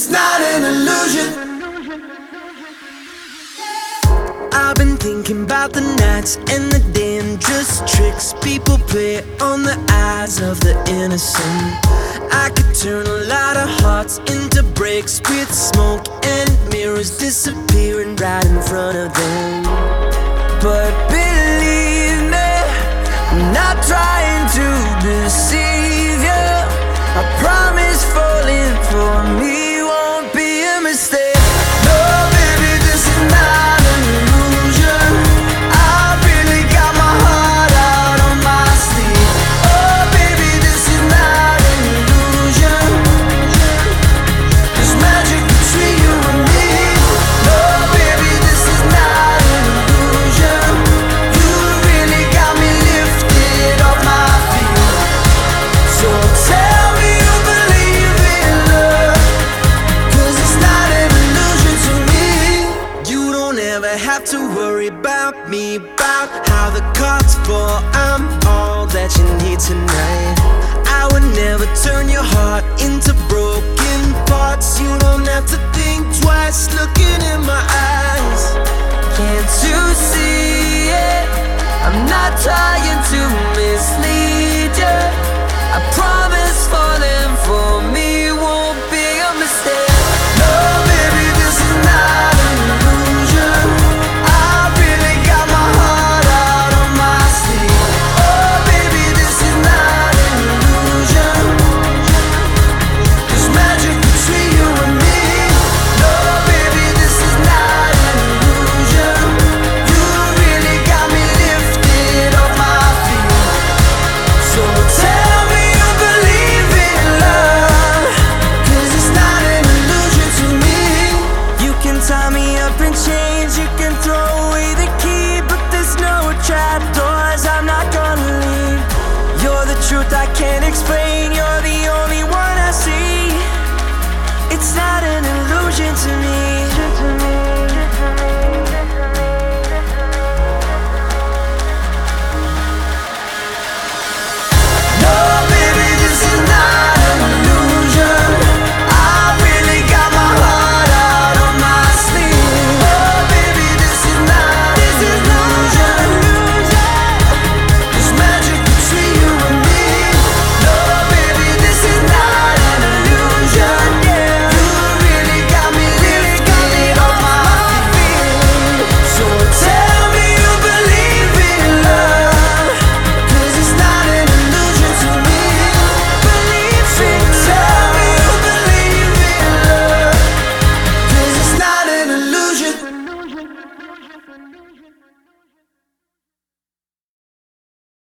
It's not an illusion. I've been thinking about the nights and the dangerous tricks people play on the eyes of the innocent. I could turn a lot of hearts into bricks with smoke and mirrors disappearing right in front of them. But believe me, I'm not trying. Have to worry about me, about how the cards fall. I'm all that you need tonight. I would never turn your heart into broken parts. You don't have to think twice looking in my eyes. Can't you see it? I'm not trying to mislead to me.